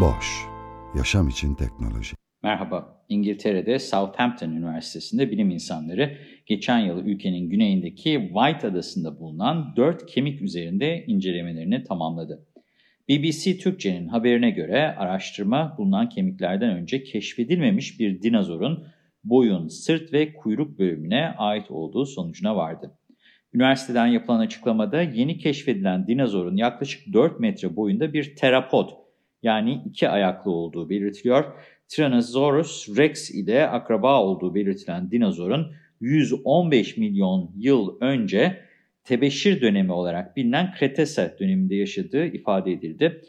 Boş, yaşam için teknoloji. Merhaba, İngiltere'de Southampton Üniversitesi'nde bilim insanları geçen yıl ülkenin güneyindeki White Adası'nda bulunan dört kemik üzerinde incelemelerini tamamladı. BBC Türkçe'nin haberine göre araştırma bulunan kemiklerden önce keşfedilmemiş bir dinozorun boyun, sırt ve kuyruk bölümüne ait olduğu sonucuna vardı. Üniversiteden yapılan açıklamada yeni keşfedilen dinozorun yaklaşık 4 metre boyunda bir terapod yani iki ayaklı olduğu belirtiliyor. Tyrannosaurus rex ile akraba olduğu belirtilen dinozorun 115 milyon yıl önce tebeşir dönemi olarak bilinen Kretase döneminde yaşadığı ifade edildi.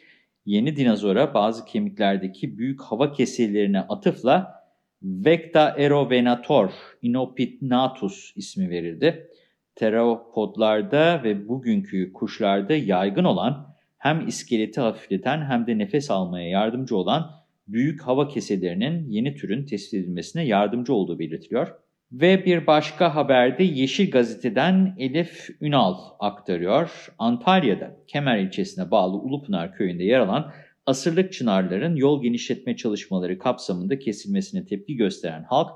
Yeni dinozora bazı kemiklerdeki büyük hava kesirlerine atıfla Vecta erovenator inopinatus ismi verildi. Teropodlarda ve bugünkü kuşlarda yaygın olan hem iskeleti hafifleten hem de nefes almaya yardımcı olan büyük hava keselerinin yeni türün tespit edilmesine yardımcı olduğu belirtiliyor. Ve bir başka haberde Yeşil Gazete'den Elif Ünal aktarıyor. Antalya'da Kemer ilçesine bağlı Ulupınar köyünde yer alan asırlık çınarların yol genişletme çalışmaları kapsamında kesilmesine tepki gösteren halk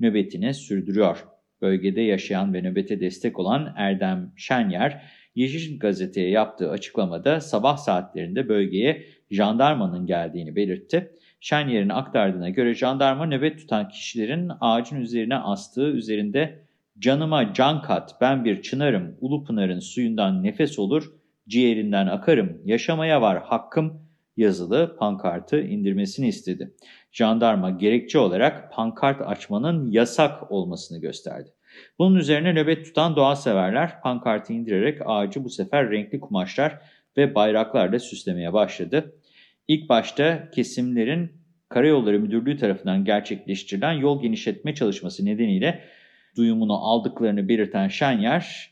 nöbetini sürdürüyor. Bölgede yaşayan ve nöbete destek olan Erdem Şenyer, Yeşil Gazete'ye yaptığı açıklamada sabah saatlerinde bölgeye jandarmanın geldiğini belirtti. Şenyer'in aktardığına göre jandarma nöbet tutan kişilerin ağacın üzerine astığı üzerinde ''Canıma can kat, ben bir çınarım, Ulupınar'ın suyundan nefes olur, ciğerinden akarım, yaşamaya var hakkım'' yazılı pankartı indirmesini istedi. Jandarma gerekçe olarak pankart açmanın yasak olmasını gösterdi. Bunun üzerine nöbet tutan doğa severler pankartı indirerek ağacı bu sefer renkli kumaşlar ve bayraklarla süslemeye başladı. İlk başta kesimlerin Karayolları Müdürlüğü tarafından gerçekleştirilen yol genişletme çalışması nedeniyle duyumunu aldıklarını belirten Şenyer,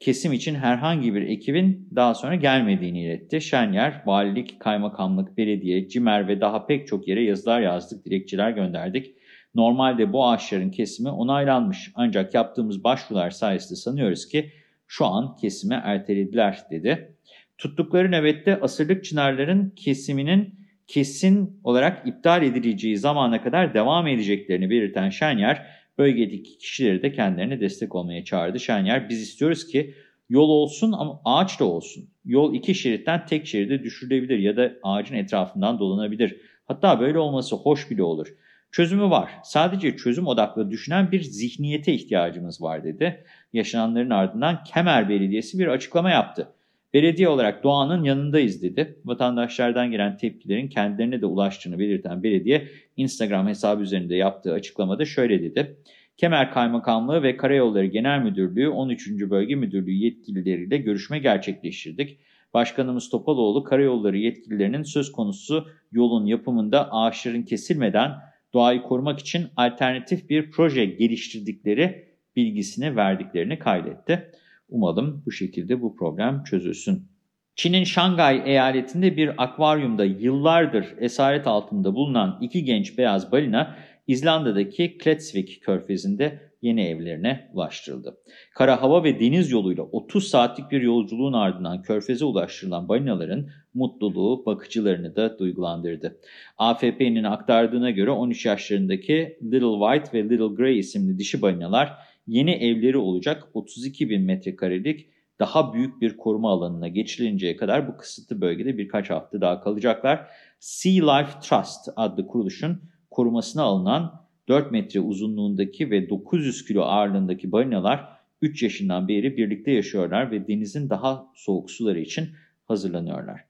kesim için herhangi bir ekibin daha sonra gelmediğini iletti. Şenyer, valilik, kaymakamlık, belediye, cimer ve daha pek çok yere yazılar yazdık, dilekçeler gönderdik. Normalde bu ağaçların kesimi onaylanmış ancak yaptığımız başvurular sayesinde sanıyoruz ki şu an kesime ertelediler dedi. Tuttukları nöbette asırlık çınarların kesiminin kesin olarak iptal edileceği zamana kadar devam edeceklerini belirten Şenyer, bölgedeki kişileri de kendilerine destek olmaya çağırdı. Şenyer, biz istiyoruz ki yol olsun ama ağaç da olsun. Yol iki şeritten tek şeride düşürülebilir ya da ağacın etrafından dolanabilir. Hatta böyle olması hoş bile olur. Çözümü var. Sadece çözüm odaklı düşünen bir zihniyete ihtiyacımız var dedi. Yaşananların ardından Kemer Belediyesi bir açıklama yaptı. Belediye olarak doğanın yanındayız dedi. Vatandaşlardan gelen tepkilerin kendilerine de ulaştığını belirten belediye Instagram hesabı üzerinde yaptığı açıklamada şöyle dedi. Kemer Kaymakamlığı ve Karayolları Genel Müdürlüğü 13. Bölge Müdürlüğü yetkilileriyle görüşme gerçekleştirdik. Başkanımız Topaloğlu karayolları yetkililerinin söz konusu yolun yapımında ağaçların kesilmeden doğayı korumak için alternatif bir proje geliştirdikleri bilgisini verdiklerini kaydetti. Umalım bu şekilde bu problem çözülsün. Çin'in Şangay eyaletinde bir akvaryumda yıllardır esaret altında bulunan iki genç beyaz balina İzlanda'daki Kletsvik körfezinde yeni evlerine ulaştırıldı. Kara hava ve deniz yoluyla 30 saatlik bir yolculuğun ardından körfeze ulaştırılan balinaların mutluluğu bakıcılarını da duygulandırdı. AFP'nin aktardığına göre 13 yaşlarındaki Little White ve Little Grey isimli dişi balinalar yeni evleri olacak 32 bin metrekarelik daha büyük bir koruma alanına geçilinceye kadar bu kısıtlı bölgede birkaç hafta daha kalacaklar. Sea Life Trust adlı kuruluşun korumasına alınan 4 metre uzunluğundaki ve 900 kilo ağırlığındaki balinalar 3 yaşından beri birlikte yaşıyorlar ve denizin daha soğuk suları için hazırlanıyorlar.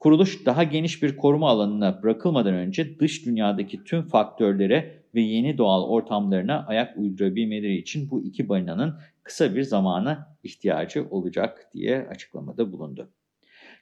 Kuruluş daha geniş bir koruma alanına bırakılmadan önce dış dünyadaki tüm faktörlere ve yeni doğal ortamlarına ayak uydurabilmeleri için bu iki balinanın kısa bir zamana ihtiyacı olacak diye açıklamada bulundu.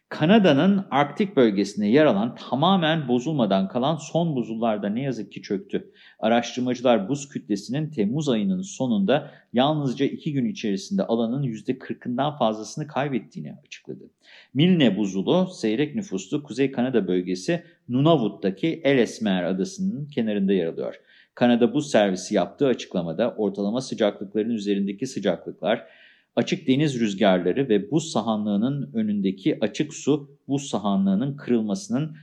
Kanada'nın Arktik bölgesinde yer alan tamamen bozulmadan kalan son buzullarda ne yazık ki çöktü. Araştırmacılar buz kütlesinin Temmuz ayının sonunda yalnızca iki gün içerisinde alanın %40'ından fazlasını kaybettiğini açıkladı. Milne buzulu seyrek nüfuslu Kuzey Kanada bölgesi Nunavut'taki Ellesmere adasının kenarında yer alıyor. Kanada Buz Servisi yaptığı açıklamada ortalama sıcaklıkların üzerindeki sıcaklıklar açık deniz rüzgarları ve buz sahanlığının önündeki açık su buz sahanlığının kırılmasının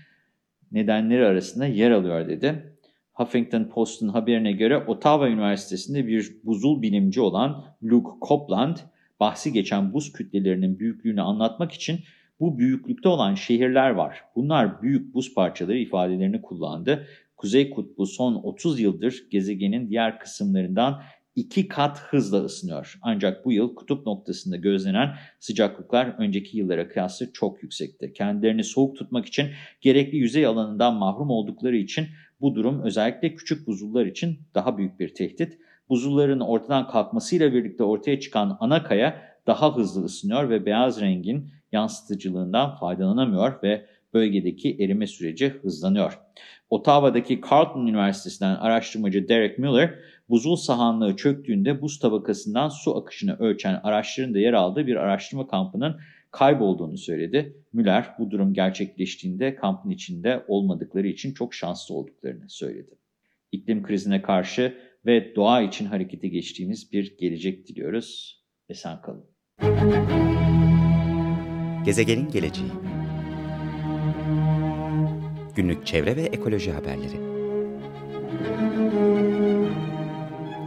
nedenleri arasında yer alıyor dedi. Huffington Post'un haberine göre Ottawa Üniversitesi'nde bir buzul bilimci olan Luke Copeland, bahsi geçen buz kütlelerinin büyüklüğünü anlatmak için bu büyüklükte olan şehirler var. Bunlar büyük buz parçaları ifadelerini kullandı. Kuzey Kutbu son 30 yıldır gezegenin diğer kısımlarından iki kat hızla ısınıyor. Ancak bu yıl kutup noktasında gözlenen sıcaklıklar önceki yıllara kıyasla çok yüksekti. Kendilerini soğuk tutmak için gerekli yüzey alanından mahrum oldukları için bu durum özellikle küçük buzullar için daha büyük bir tehdit. Buzulların ortadan kalkmasıyla birlikte ortaya çıkan ana kaya daha hızlı ısınıyor ve beyaz rengin yansıtıcılığından faydalanamıyor ve bölgedeki erime süreci hızlanıyor. Ottawa'daki Carleton Üniversitesi'nden araştırmacı Derek Miller, buzul sahanlığı çöktüğünde buz tabakasından su akışını ölçen araçların da yer aldığı bir araştırma kampının kaybolduğunu söyledi. Müller bu durum gerçekleştiğinde kampın içinde olmadıkları için çok şanslı olduklarını söyledi. İklim krizine karşı ve doğa için harekete geçtiğimiz bir gelecek diliyoruz. Esen kalın. Gezegenin geleceği Günlük çevre ve ekoloji haberleri